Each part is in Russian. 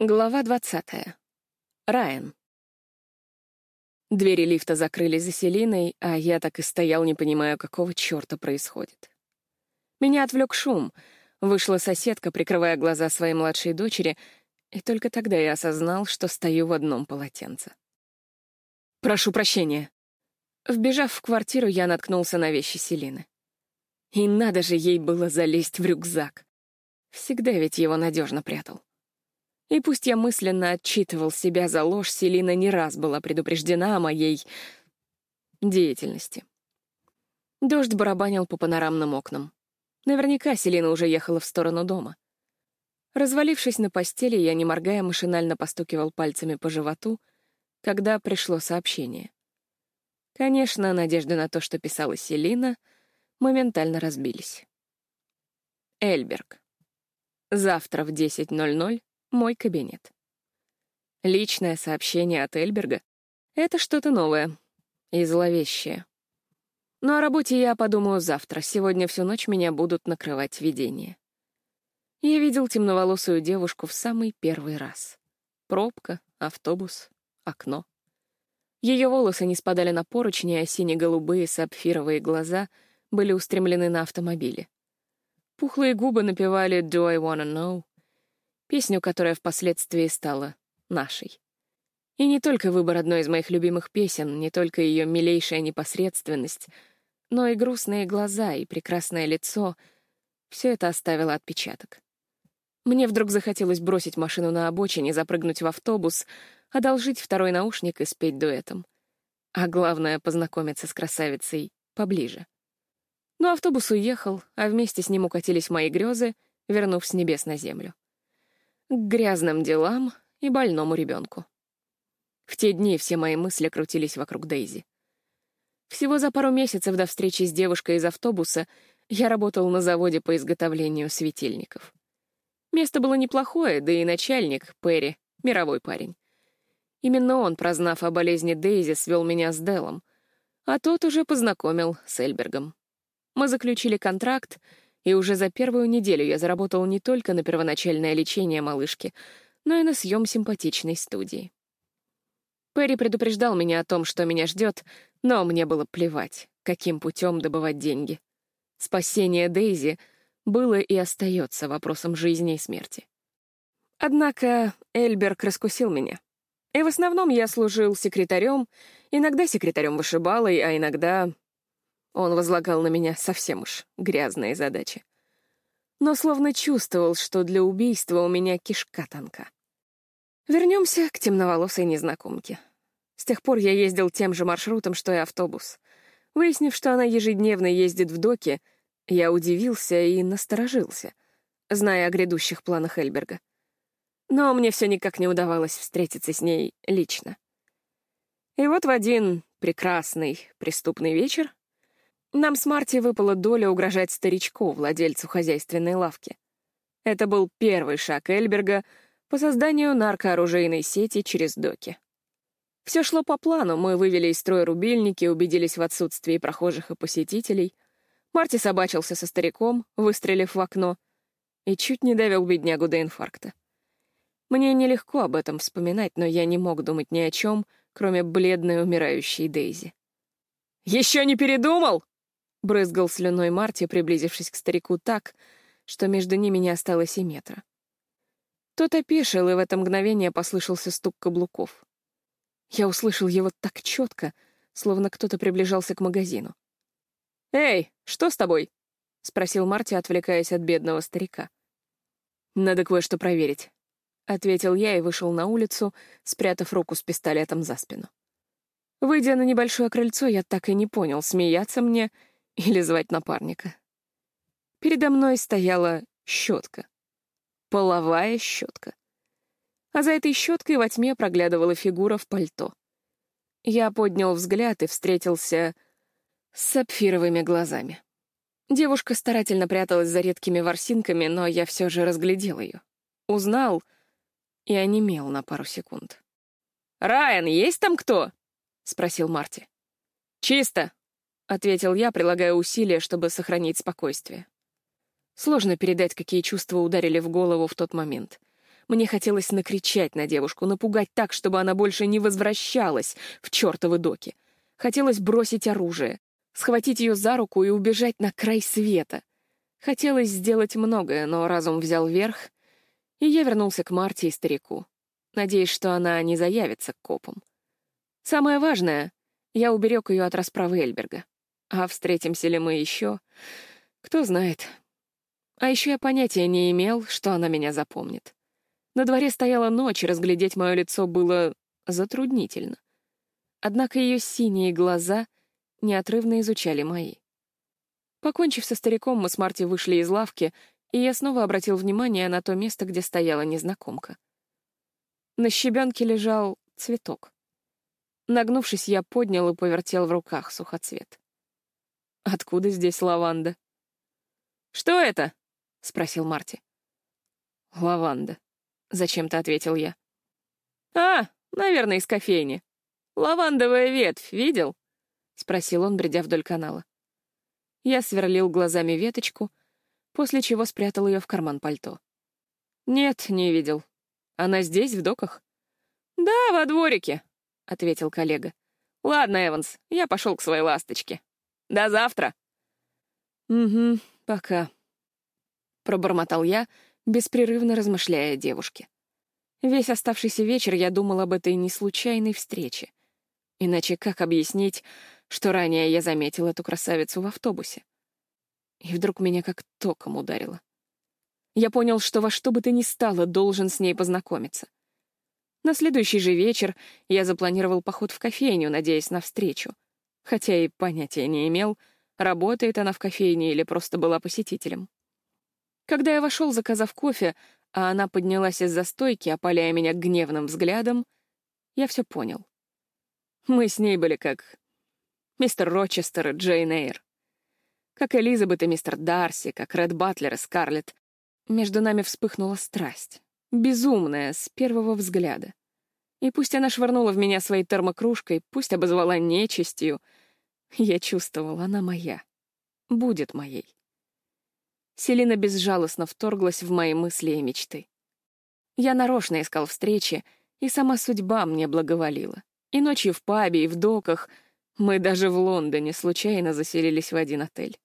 Глава двадцатая. Райан. Двери лифта закрылись за Селиной, а я так и стоял, не понимая, какого черта происходит. Меня отвлек шум. Вышла соседка, прикрывая глаза своей младшей дочери, и только тогда я осознал, что стою в одном полотенце. «Прошу прощения». Вбежав в квартиру, я наткнулся на вещи Селины. И надо же ей было залезть в рюкзак. Всегда ведь его надежно прятал. И пусть я мысленно отчитывал себя за ложь, Селина не раз была предупреждена о моей деятельности. Дождь барабанил по панорамным окнам. Наверняка Селина уже ехала в сторону дома. Развалившись на постели, я, не моргая, машинально постукивал пальцами по животу, когда пришло сообщение. Конечно, надежды на то, что писала Селина, моментально разбились. Эльберг. Завтра в 10.00 мой кабинет. Личное сообщение от Эльберга — это что-то новое и зловещее. Но о работе я подумаю завтра. Сегодня всю ночь меня будут накрывать видения. Я видел темноволосую девушку в самый первый раз. Пробка, автобус, окно. Ее волосы не спадали на поручни, а сине-голубые сапфировые глаза были устремлены на автомобиле. Пухлые губы напевали «Do I wanna know?» Песню, которая впоследствии стала нашей. И не только выбор одной из моих любимых песен, не только ее милейшая непосредственность, но и грустные глаза и прекрасное лицо — все это оставило отпечаток. Мне вдруг захотелось бросить машину на обочине, запрыгнуть в автобус, одолжить второй наушник и спеть дуэтом. А главное — познакомиться с красавицей поближе. Но автобус уехал, а вместе с ним укатились мои грезы, вернув с небес на землю к грязным делам и больному ребенку. В те дни все мои мысли крутились вокруг Дейзи. Всего за пару месяцев до встречи с девушкой из автобуса я работал на заводе по изготовлению светильников. Место было неплохое, да и начальник, Перри, мировой парень. Именно он, прознав о болезни Дейзи, свел меня с Делом, а тот уже познакомил с Эльбергом. Мы заключили контракт, и уже за первую неделю я заработал не только на первоначальное лечение малышки, но и на съем симпатичной студии. Перри предупреждал меня о том, что меня ждет, но мне было плевать, каким путем добывать деньги. Спасение Дейзи было и остается вопросом жизни и смерти. Однако Эльберг раскусил меня. И в основном я служил секретарем, иногда секретарем вышибалой, а иногда он возлагал на меня совсем уж грязные задачи. Но словно чувствовал, что для убийства у меня кишка тонка. Вернемся к темноволосой незнакомке. С тех пор я ездил тем же маршрутом, что и автобус. Выяснив, что она ежедневно ездит в доке, я удивился и насторожился, зная о грядущих планах Эльберга. Но мне все никак не удавалось встретиться с ней лично. И вот в один прекрасный преступный вечер нам с Марти выпала доля угрожать старичку, владельцу хозяйственной лавки. Это был первый шаг Эльберга по созданию наркооружейной сети через доки. Все шло по плану, мы вывели из строя рубильники, убедились в отсутствии прохожих и посетителей. Марти собачился со стариком, выстрелив в окно, и чуть не довел беднягу до инфаркта. Мне нелегко об этом вспоминать, но я не мог думать ни о чем, кроме бледной умирающей Дейзи. «Еще не передумал?» Брызгал слюной Марти, приблизившись к старику так, что между ними не осталось и метра. Тот опешил, и в это мгновение послышался стук каблуков. Я услышал его так четко, словно кто-то приближался к магазину. «Эй, что с тобой?» — спросил Марти, отвлекаясь от бедного старика. «Надо кое-что проверить», — ответил я и вышел на улицу, спрятав руку с пистолетом за спину. Выйдя на небольшое крыльцо, я так и не понял, смеяться мне или звать напарника. Передо мной стояла щетка. Половая щетка. А за этой щеткой во тьме проглядывала фигура в пальто. Я поднял взгляд и встретился с сапфировыми глазами. Девушка старательно пряталась за редкими ворсинками, но я все же разглядел ее. Узнал и онемел на пару секунд. «Райан, есть там кто?» — спросил Марти. «Чисто», — ответил я, прилагая усилия, чтобы сохранить спокойствие. Сложно передать, какие чувства ударили в голову в тот момент. Мне хотелось накричать на девушку, напугать так, чтобы она больше не возвращалась в чертовы доки. Хотелось бросить оружие, схватить ее за руку и убежать на край света. Хотелось сделать многое, но разум взял верх, и я вернулся к Марте и старику, надеясь, что она не заявится к копам. Самое важное — я уберег ее от расправы Эльберга. А встретимся ли мы еще? Кто знает. А еще я понятия не имел, что она меня запомнит. На дворе стояла ночь, разглядеть мое лицо было затруднительно. Однако ее синие глаза неотрывно изучали мои. Покончив со стариком, мы с Марти вышли из лавки, и я снова обратил внимание на то место, где стояла незнакомка. На щебенке лежал цветок. Нагнувшись, я поднял и повертел в руках сухоцвет. Откуда здесь лаванда? «Что это?» — спросил Марти. «Лаванда», — зачем-то ответил я. «А, наверное, из кофейни. Лавандовая ветвь, видел?» — спросил он, бредя вдоль канала. Я сверлил глазами веточку, после чего спрятал ее в карман пальто. «Нет, не видел. Она здесь, в доках?» «Да, во дворике», — ответил коллега. «Ладно, Эванс, я пошел к своей ласточке. До завтра». «Угу, пока», — пробормотал я, беспрерывно размышляя о девушке. Весь оставшийся вечер я думал об этой неслучайной встрече. Иначе как объяснить, что ранее я заметил эту красавицу в автобусе. И вдруг меня как током ударило. Я понял, что во что бы то ни стало должен с ней познакомиться. На следующий же вечер я запланировал поход в кофейню, надеясь на встречу, хотя и понятия не имел, работает она в кофейне или просто была посетителем. Когда я вошел, заказав кофе, а она поднялась из-за стойки, опаляя меня гневным взглядом, я все понял. Мы с ней были как мистер Рочестер и Джейн Эйр. Как Элизабет и мистер Дарси, как Ред Батлер и Скарлетт. Между нами вспыхнула страсть. Безумная, с первого взгляда. И пусть она швырнула в меня своей термокружкой, пусть обозвала нечистью, я чувствовал, она моя. Будет моей. Селина безжалостно вторглась в мои мысли и мечты. Я нарочно искал встречи, и сама судьба мне благоволила. И ночью в пабе, и в доках — мы даже в Лондоне случайно заселились в один отель.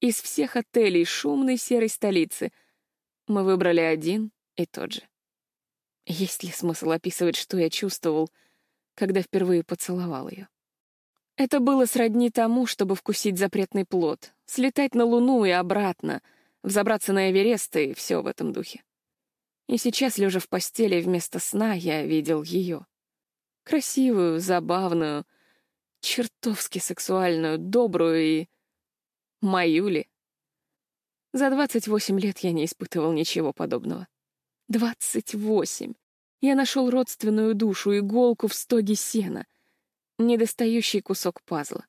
Из всех отелей шумной серой столицы мы выбрали один и тот же. Есть ли смысл описывать, что я чувствовал, когда впервые поцеловал ее? Это было сродни тому, чтобы вкусить запретный плод, слетать на Луну и обратно, взобраться на Эверест и все в этом духе. И сейчас, лежа в постели вместо сна, я видел ее. Красивую, забавную, чертовски сексуальную, добрую и... Мою ли? За 28 лет я не испытывал ничего подобного. 28! Я нашел родственную душу, иголку в стоге сена, недостающий кусок пазла.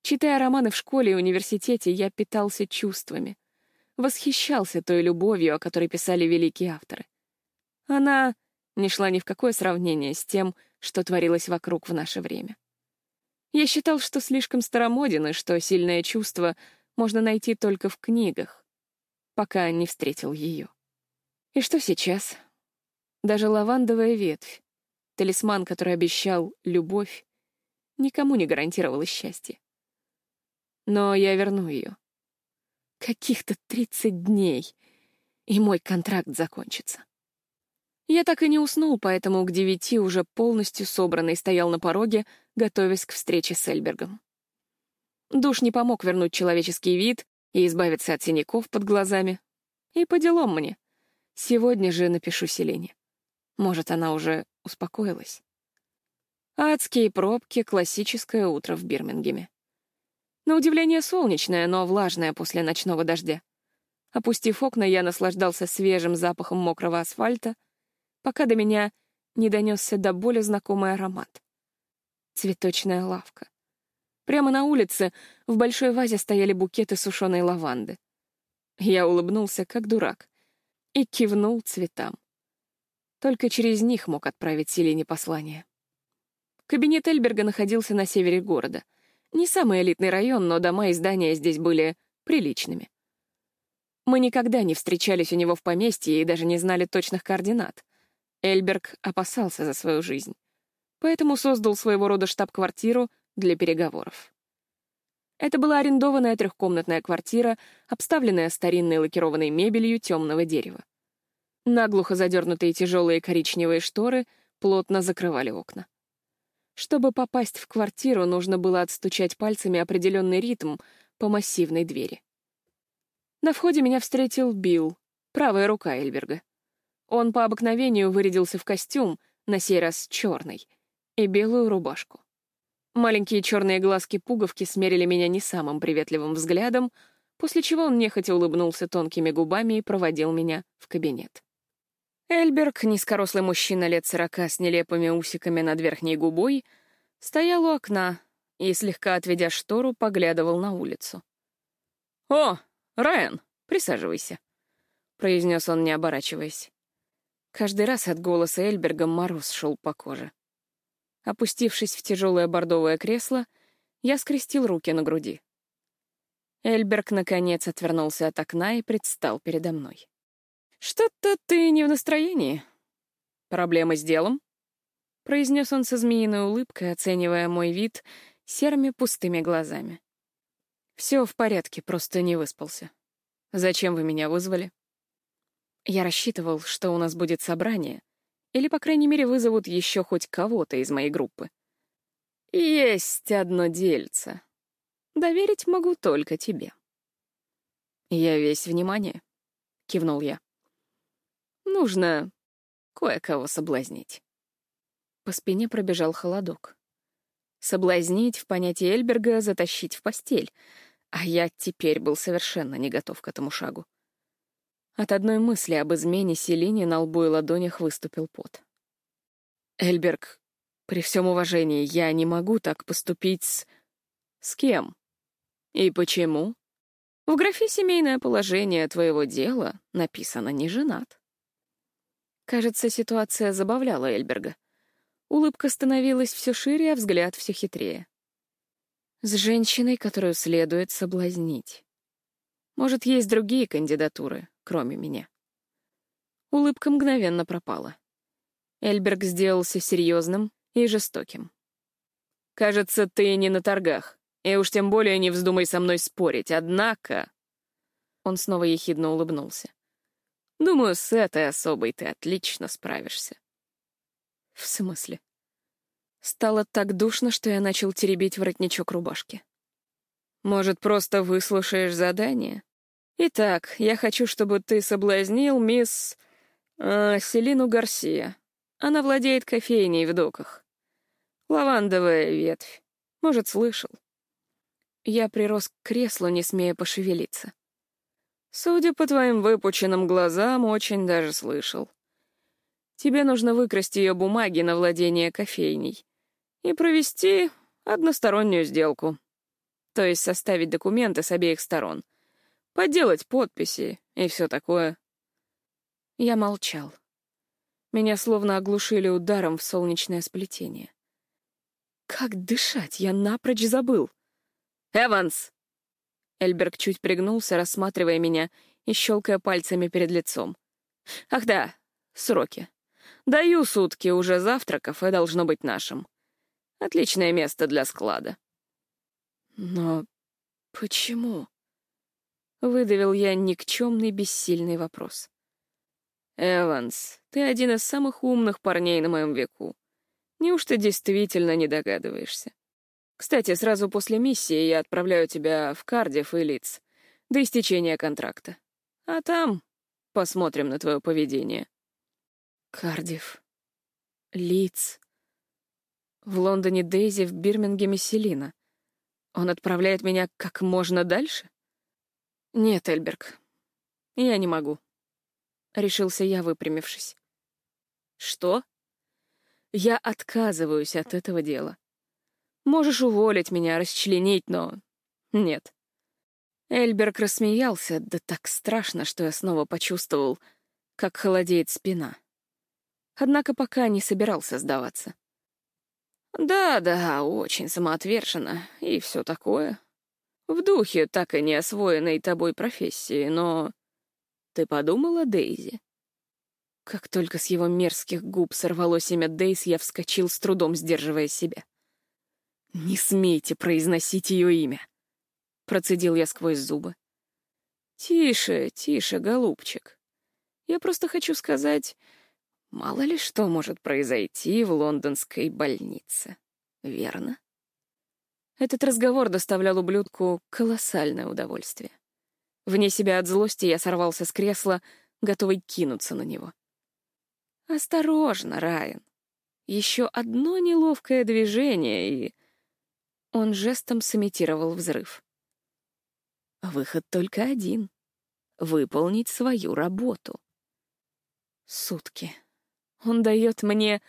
Читая романы в школе и университете, я питался чувствами, восхищался той любовью, о которой писали великие авторы. Она не шла ни в какое сравнение с тем, что творилось вокруг в наше время. Я считал, что слишком старомоден, и что сильное чувство можно найти только в книгах, пока не встретил ее. И что сейчас? Даже лавандовая ветвь, талисман, который обещал любовь, никому не гарантировала счастье. Но я верну ее. Каких-то тридцать дней, и мой контракт закончится. Я так и не уснул, поэтому к девяти уже полностью собранный стоял на пороге, готовясь к встрече с Эльбергом. Душ не помог вернуть человеческий вид и избавиться от синяков под глазами. И по делам мне. Сегодня же напишу Селене. Может, она уже успокоилась. Адские пробки — классическое утро в Бирмингеме. На удивление солнечное, но влажное после ночного дождя. Опустив окна, я наслаждался свежим запахом мокрого асфальта — пока до меня не донесся до боли знакомый аромат. Цветочная лавка. Прямо на улице в большой вазе стояли букеты сушеной лаванды. Я улыбнулся, как дурак, и кивнул цветам. Только через них мог отправить Селине послание. Кабинет Эльберга находился на севере города. Не самый элитный район, но дома и здания здесь были приличными. Мы никогда не встречались у него в поместье и даже не знали точных координат. Эльберг опасался за свою жизнь, поэтому создал своего рода штаб-квартиру для переговоров. Это была арендованная трехкомнатная квартира, обставленная старинной лакированной мебелью темного дерева. Наглухо задернутые тяжелые коричневые шторы плотно закрывали окна. Чтобы попасть в квартиру, нужно было отстучать пальцами определенный ритм по массивной двери. На входе меня встретил Билл, правая рука Эльберга. Он по обыкновению вырядился в костюм, на сей раз черный, и белую рубашку. Маленькие черные глазки-пуговки смерили меня не самым приветливым взглядом, после чего он нехотя улыбнулся тонкими губами и проводил меня в кабинет. Эльберг, низкорослый мужчина лет сорока с нелепыми усиками над верхней губой, стоял у окна и, слегка отведя штору, поглядывал на улицу. «О, Райан, присаживайся», — произнес он, не оборачиваясь. Каждый раз от голоса Эльберга мороз шел по коже. Опустившись в тяжелое бордовое кресло, я скрестил руки на груди. Эльберг, наконец, отвернулся от окна и предстал передо мной. «Что-то ты не в настроении. Проблемы с делом?» — произнес он со змеиной улыбкой, оценивая мой вид серыми пустыми глазами. «Все в порядке, просто не выспался. Зачем вы меня вызвали?» Я рассчитывал, что у нас будет собрание, или, по крайней мере, вызовут еще хоть кого-то из моей группы. Есть одно дельце. Доверить могу только тебе. Я весь внимание, — кивнул я. Нужно кое-кого соблазнить. По спине пробежал холодок. Соблазнить в понятии Эльберга — затащить в постель, а я теперь был совершенно не готов к этому шагу. От одной мысли об измене Селине на лбу и ладонях выступил пот. «Эльберг, при всем уважении, я не могу так поступить с... С кем? И почему? В графе «Семейное положение» твоего дела написано «не женат». Кажется, ситуация забавляла Эльберга. Улыбка становилась все шире, а взгляд все хитрее. С женщиной, которую следует соблазнить. Может, есть другие кандидатуры, кроме меня. Улыбка мгновенно пропала. Эльберг сделался серьезным и жестоким. «Кажется, ты не на торгах, и уж тем более не вздумай со мной спорить, однако...» Он снова ехидно улыбнулся. «Думаю, с этой особой ты отлично справишься». «В смысле?» Стало так душно, что я начал теребить воротничок рубашки. «Может, просто выслушаешь задание?» Итак, я хочу, чтобы ты соблазнил мисс... Э, Селину Гарсия. Она владеет кофейней в доках. Лавандовая ветвь. Может, слышал. Я прирос к креслу, не смея пошевелиться. Судя по твоим выпученным глазам, очень даже слышал. Тебе нужно выкрасть ее бумаги на владение кофейней и провести одностороннюю сделку. То есть составить документы с обеих сторон — Поделать подписи и все такое. Я молчал. Меня словно оглушили ударом в солнечное сплетение. Как дышать, я напрочь забыл. «Эванс!» Эльберг чуть пригнулся, рассматривая меня и щелкая пальцами перед лицом. «Ах да, сроки. Даю сутки, уже завтраков, и должно быть нашим. Отличное место для склада». «Но почему?» Выдавил я никчемный бессильный вопрос. «Эванс, ты один из самых умных парней на моем веку. Неужто действительно не догадываешься? Кстати, сразу после миссии я отправляю тебя в Кардив и Лидс до истечения контракта. А там посмотрим на твое поведение». Кардив. Лидс. В Лондоне Дейзи, в Бирмингеме Селина. Он отправляет меня как можно дальше? «Нет, Эльберг, я не могу», — решился я, выпрямившись. «Что?» «Я отказываюсь от этого дела. Можешь уволить меня, расчленить, но... Нет». Эльберг рассмеялся, да так страшно, что я снова почувствовал, как холодеет спина. Однако пока не собирался сдаваться. «Да-да, очень самоотверженно, и все такое», в духе так и не освоенной тобой профессии, но Ты подумала, Дейзи? Как только с его мерзких губ сорвалось имя Дейс, я вскочил, с трудом сдерживая себя. «Не смейте произносить ее имя!» Процедил я сквозь зубы. «Тише, тише, голубчик. Я просто хочу сказать, мало ли что может произойти в лондонской больнице. Верно?» Этот разговор доставлял ублюдку колоссальное удовольствие. Вне себя от злости я сорвался с кресла, готовый кинуться на него. «Осторожно, Райан. Еще одно неловкое движение, и...» Он жестом сымитировал взрыв. «Выход только один — выполнить свою работу». Сутки. Он дает мне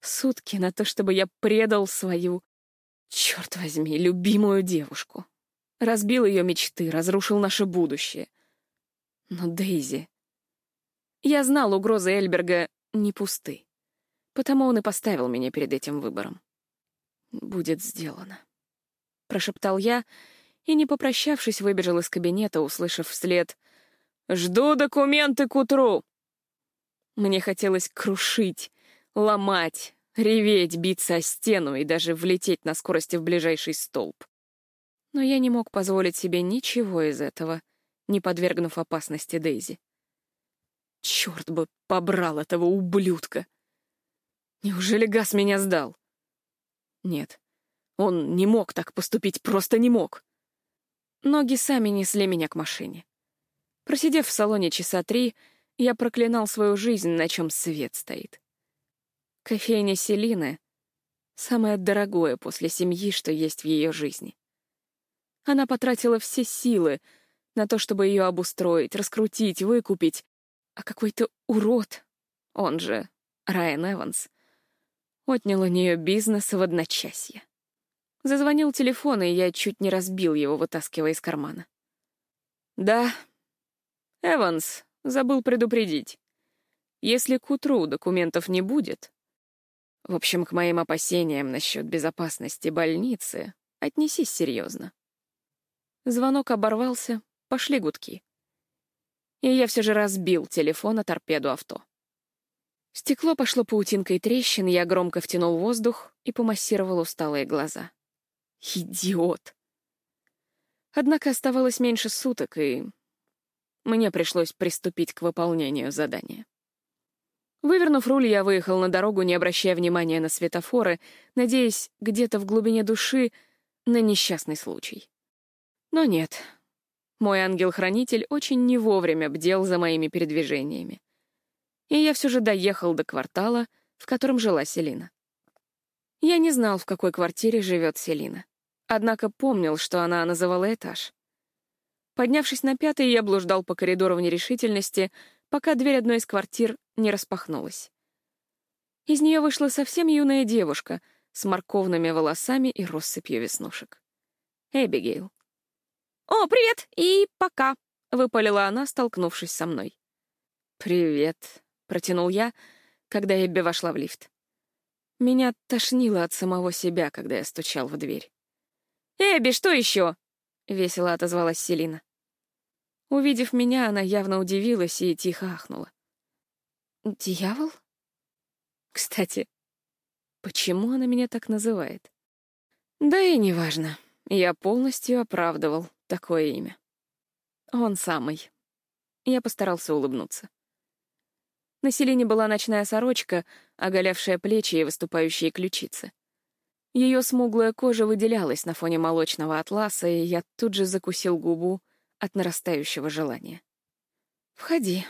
сутки на то, чтобы я предал свою Черт возьми, любимую девушку. Разбил ее мечты, разрушил наше будущее. Но Дейзи... Я знал, угрозы Эльберга не пусты. Потому он и поставил меня перед этим выбором. «Будет сделано», — прошептал я, и, не попрощавшись, выбежал из кабинета, услышав вслед «Жду документы к утру!» Мне хотелось крушить, ломать, реветь, биться о стену и даже влететь на скорости в ближайший столб. Но я не мог позволить себе ничего из этого, не подвергнув опасности Дейзи. Черт бы побрал этого ублюдка! Неужели Газ меня сдал? Нет, он не мог так поступить, просто не мог. Ноги сами несли меня к машине. Просидев в салоне часа три, я проклинал свою жизнь, на чем свет стоит. Кофейня Селины — самое дорогое после семьи, что есть в ее жизни. Она потратила все силы на то, чтобы ее обустроить, раскрутить, выкупить, а какой-то урод, он же Райан Эванс, отнял у нее бизнес в одночасье. Зазвонил телефон, и я чуть не разбил его, вытаскивая из кармана. «Да, Эванс, забыл предупредить. Если к утру документов не будет, в общем, к моим опасениям насчет безопасности больницы отнесись серьезно. Звонок оборвался, пошли гудки. И я все же разбил телефон о торпеду авто. Стекло пошло паутинкой трещин, я громко втянул воздух и помассировал усталые глаза. Идиот! Однако оставалось меньше суток, и мне пришлось приступить к выполнению задания. Вывернув руль, я выехал на дорогу, не обращая внимания на светофоры, надеясь где-то в глубине души на несчастный случай. Но нет. Мой ангел-хранитель очень не вовремя бдел за моими передвижениями. И я все же доехал до квартала, в котором жила Селина. Я не знал, в какой квартире живет Селина. Однако помнил, что она называла этаж. Поднявшись на пятый, я блуждал по коридору в нерешительности, пока дверь одной из квартир не распахнулась. Из нее вышла совсем юная девушка с морковными волосами и россыпью веснушек. Эбигейл. «О, привет! И пока!» — выпалила она, столкнувшись со мной. «Привет», — протянул я, когда Эбби вошла в лифт. Меня тошнило от самого себя, когда я стучал в дверь. «Эбби, что еще?» — весело отозвалась Селина. Увидев меня, она явно удивилась и тихо ахнула. «Дьявол?» Кстати, почему она меня так называет? Да и неважно. Я полностью оправдывал такое имя. Он самый. Я постарался улыбнуться. На Селине была ночная сорочка, оголявшая плечи и выступающие ключицы. Ее смуглая кожа выделялась на фоне молочного атласа, и я тут же закусил губу, от нарастающего желания. «Входи»,